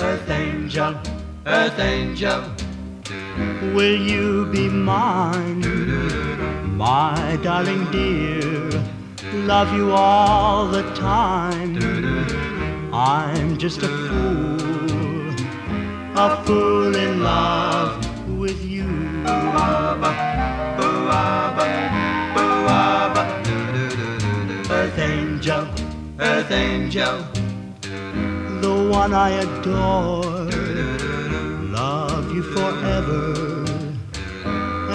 Earth angel, earth angel, will you be mine? My darling dear, love you all the time. I'm just a fool, a fool in love with you. Earth angel, earth angel, the one I adore. Love you forever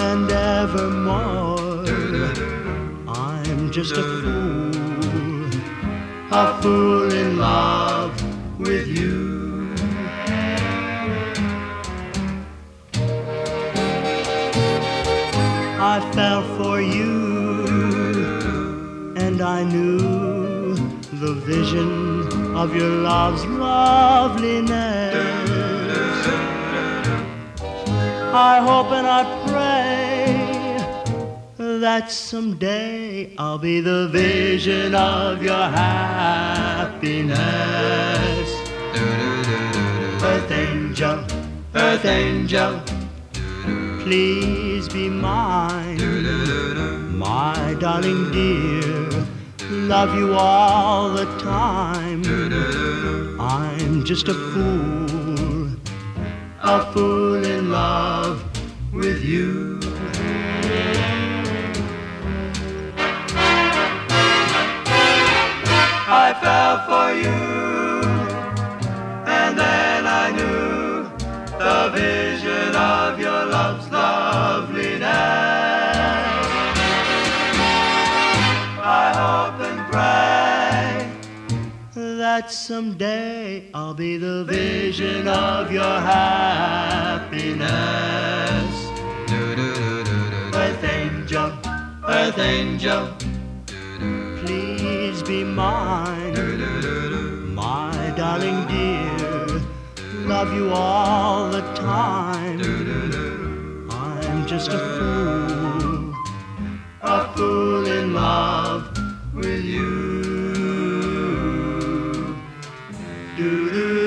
and evermore. I'm just a fool, a fool in love with you. I fell for you, and I knew the vision of your love's loveliness. I hope and I pray that someday I'll be the vision of your happiness. Earth angel, earth angel, please be mine. My darling dear, love you all the time. I'm just a fool, a fool in love with you. I fell for you, love's loveliness. I hope and pray that someday I'll be the vision of your happiness. Earth angel, earth angel, please be mine. My darling dear, love you all the time just a fool, a fool in love with you. Doo -doo.